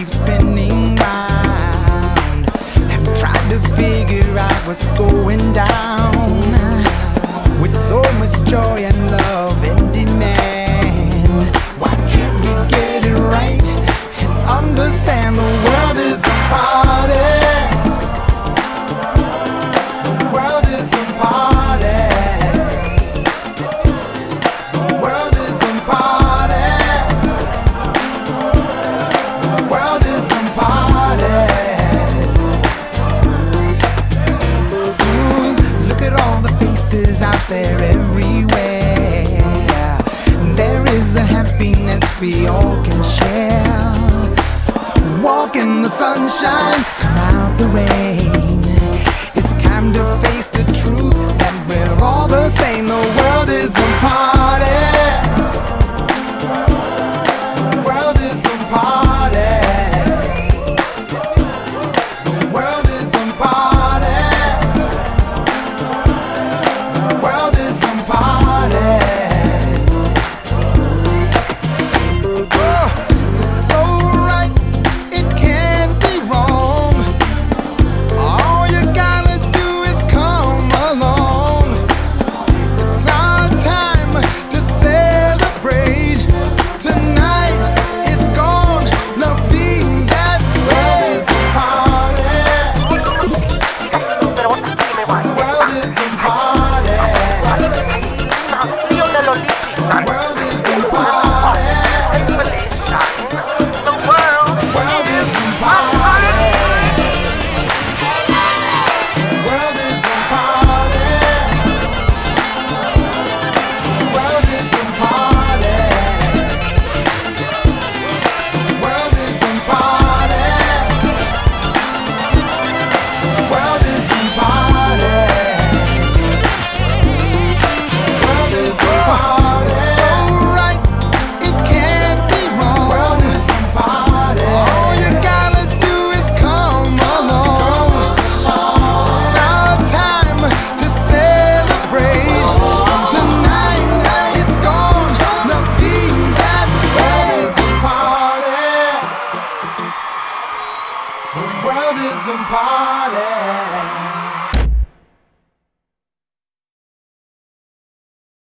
keep spinning round. and tried to figure out what's going down. With so much joy and love. they're everywhere. There is a happiness we all can share. Walk in the sunshine, come out the rain. It's time to face the truth that we're all the same. The and party.